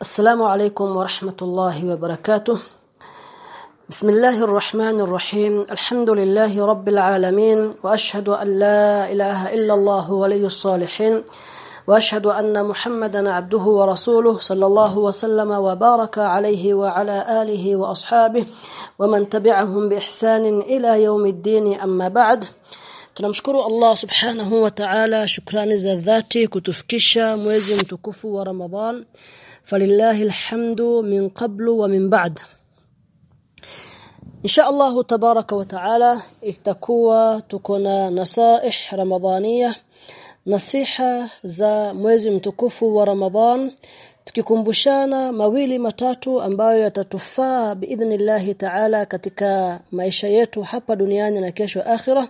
السلام عليكم ورحمة الله وبركاته. بسم الله الرحمن الرحيم. الحمد لله رب العالمين وأشهد أن لا إله إلا الله ولي الصالحين وأشهد أن محمدا عبده ورسوله صلى الله وسلم وبارك عليه وعلى آله وأصحابه ومن تبعهم بإحسان إلى يوم الدين. أما بعد tunamshukuru Allah subhanahu wa ta'ala shukrani za dhati kutufikisha mwezi mtukufu wa Ramadhan falillahi alhamdu min qablu wa min ba'd Insha Allah tabaraka wa ta'ala itakuwa tuko na nasaih ramadhania nasiha za mwezi mtukufu wa Ramadhan tukikumbushana mawili matatu ambayo yatatufaa biidhnillahi ta'ala katika maisha yetu hapa duniani na kesho akhira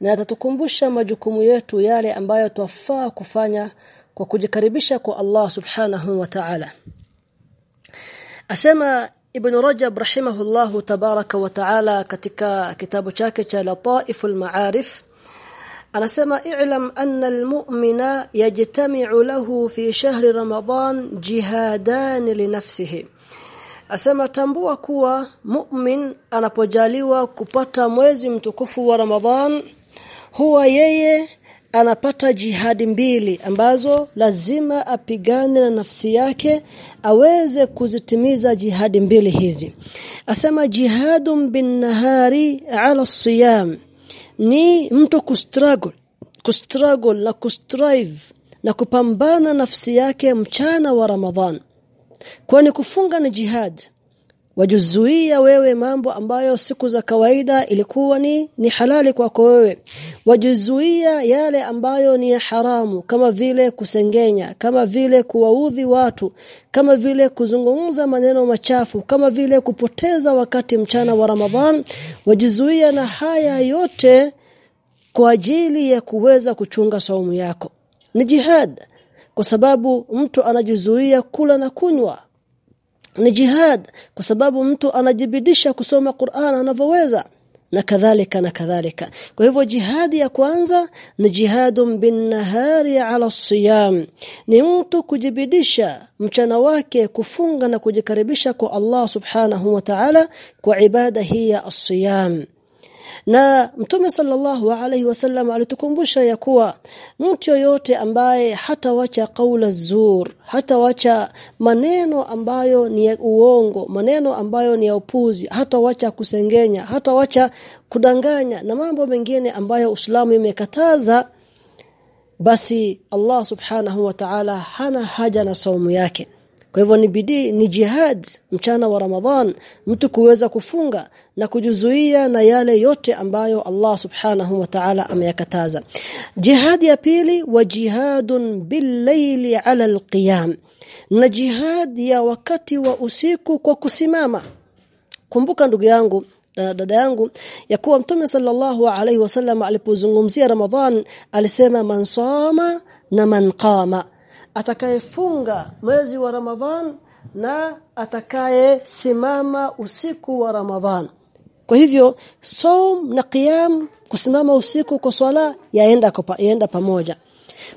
na yatatukumbusha majukumu yetu yale ambayo twafaa kufanya kwa kujikaribisha kwa Allah subhanahu wa ta'ala. Asema ibn rajab rahimahullahu tabaraka wa ta'ala katika kitabu chake cha lataiful ma'arif anasema i'lam anna almu'mina yajtami'u lahu fi shahri ramadan jihadan li nafsihi. Asema tambua kuwa mu'min anapojaliwa kupata mwezi mtukufu wa ramadan huwa yeye anapata jihadi mbili ambazo lazima apigane na nafsi yake aweze kuzitimiza jihadi mbili hizi. Asema jihadun bin nahari ala siyam ni mtu kustruggle kustruggle na kustrive na kupambana nafsi yake mchana wa Ramadhan. Kwani kufunga ni jihad. Wajuzuia wewe mambo ambayo siku za kawaida ilikuwa ni ni halali kwako wewe. Wajuzuia yale ambayo ni haramu kama vile kusengenya kama vile kuwaudhi watu kama vile kuzungumza maneno machafu kama vile kupoteza wakati mchana wa Ramadhan. Wajizuia na haya yote kwa ajili ya kuweza kuchunga saumu yako. Ni jihad kwa sababu mtu anajizuia kula na kunywa. Ni jihad kwa sababu mtu anajibidisha kusoma Qur'an anavyoweza na kadhalika na kadhalika. Kwa hivyo jihadi ya kwanza ni jihadun bin nahari ala siyam. Ni mtu kujibidisha mchana wake kufunga na kujikaribisha kwa Allah subhanahu wa ta'ala kwa ibada hii ya as-siyam na mtume sallallahu alaihi wasallam alitukumbusha ya kuwa mtu yoyote ambaye hatawacha kaula zur hatawacha maneno ambayo ni ya uongo maneno ambayo ni ya upuzi hatawacha kusengenya hatawacha kudanganya na mambo mengine ambayo Uislamu imekataza basi Allah subhanahu wa ta'ala hana haja na saumu yake kwa hivyo ni bidii ni jihad mchana wa Ramadhan mtu kuweza kufunga na kujuzuia na yale yote ambayo Allah Subhanahu wa Ta'ala ameyakataza. Jihad ya pili wa jihadun bil-layli 'ala al-qiyam. Na jihad ya wakati wa usiku kwa kusimama. Kumbuka ndugu yangu dada yangu ya kuwa Mtume sallallahu alaihi wasallam alipozungumzia Ramadhan alisema man sama na man qama atakayefunga mwezi wa Ramadhan na atakaye simama usiku wa Ramadhan. Kwa hivyo som na qiyam kusimama usiku kwa swala yaenda yaenda pamoja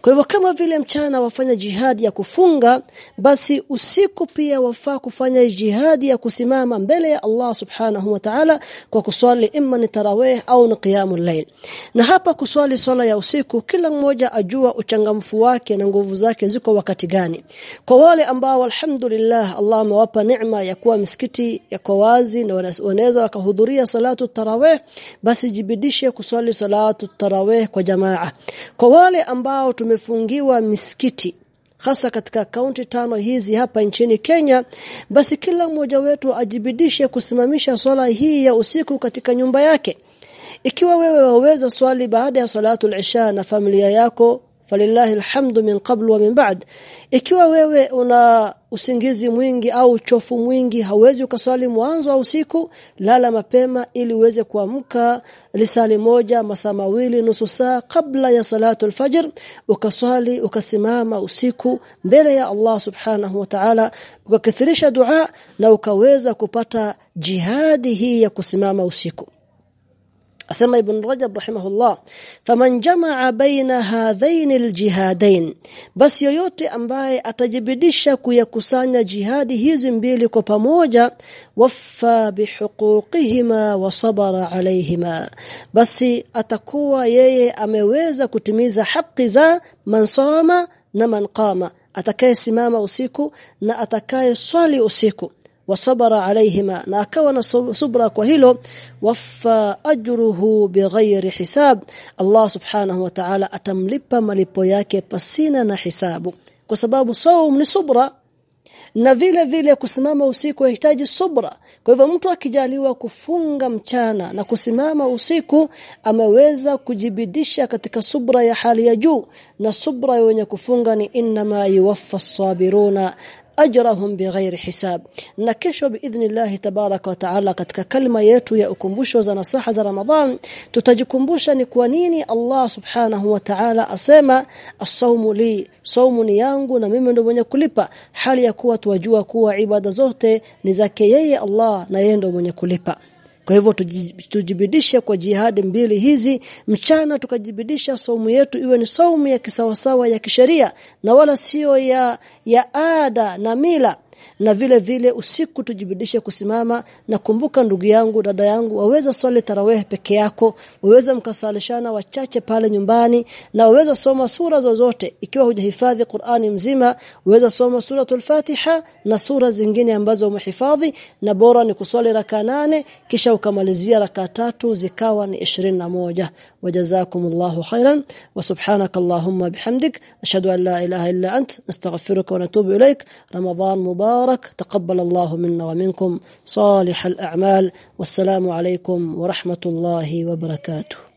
kwa hivyo kama vile mchana wafanya jihadi ya kufunga basi usiku pia wafaa kufanya jihadi ya kusimama mbele ya Allah Subhanahu wa Ta'ala kwa kuswali imma ni tarawih au ni qiyamul layl. Na hapa kuswali swala ya usiku kila mmoja ajua uchangamfu wake na nguvu zake ziko wakati gani. Kwa wale ambao alhamdulillah Allah amewapa neema ya kuwa misikiti yako wazi na wanaweza wakahudhuria salatu tarawih basi jibidishe kuswali salatu tarawih kwa jamaa. Kwa wale ambao tumefungiwa misikiti hasa katika kaunti tano hizi hapa nchini Kenya. Basi kila mmoja wetu ajibidishe kusimamisha swala hii ya usiku katika nyumba yake. Ikiwa wewe waweza swali baada ya salatu al-isha na familia yako falillahi alhamdu min qabl wa min ba'd. Ikiwa wewe una usingizi mwingi au uchofu mwingi hauwezi ukaswali mwanzo au usiku lala mapema ili uweze kuamka lisali moja masaa mawili nusu saa kabla ya salatu alfajr ukaswali ukasimama usiku mbele ya Allah subhanahu wa ta'ala ukakithirisha dua na ukaweza kupata jihadi hii ya kusimama usiku asema ibn rajab rahimahullah faman jamaa baina hadhain aljihadain bas yoyote ambaye atajibidisha kuyakusanya jihadi hizi mbili kwa pamoja waffa bihuquqihima wa sabara alayhima basi atakuwa yeye ameweza kutimiza haki za mansama na manqama atakayesimama usiku na atakaye swali usiku wasabara alaihima na akawa na subra kwa hilo wafa ajruhu bighairi hisab Allah subhanahu wa ta'ala atamlipa malipo yake pasina na hisabu. Kwa sababu saum ni subra na vile vile kusimama usiku yahitaji subra. Kwa hivyo mtu akijaliwa kufunga mchana na kusimama usiku ameweza kujibidisha katika subra ya hali ya juu. Na subra ya wenye kufunga ni inma yuwaffa sabiruna ajrahum bighairi hisab. Na kesho biidhnillah tabaraka wa taala katika kalima yetu ya ukumbusho za nasaha za Ramadhan tutajikumbusha ni kwa nini Allah subhanahu wa ta'ala asema as-sawmu li saumu ni yangu na mimi ndio mwenye kulipa. Hali ya kuwa tuwajua kuwa ibada zote ni zake yeye Allah na yeye ndio mwenye kulipa kwa hivyo tujibidishe kwa jihadi mbili hizi. Mchana tukajibidisha saumu yetu iwe ni saumu ya kisawasawa ya kisheria na wala sio ya ya ada na mila na vile vile usiku tujibidishe kusimama na kumbuka ndugu yangu dada yangu waweza swali tarawih peke yako waweza mkasalishana wachache pale nyumbani na waweza soma sura zozote. Ikiwa hujahifadhi Qur'ani mzima waweza soma suratul Fatiha na sura zingine ambazo umehifadhi na bora ni kuswali raka nane kisha ukamalizia raka tatu zikawa ni 21 wajazakumullahu khairan wa subhanakallahumma bihamdik ashhadu an la ilaha illa ant nastaghfiruka wa natubu ilaik. Ramadan mubarak مبارك تقبل الله منا ومنكم صالح الأعمال. والسلام عليكم ورحمة الله وبركاته.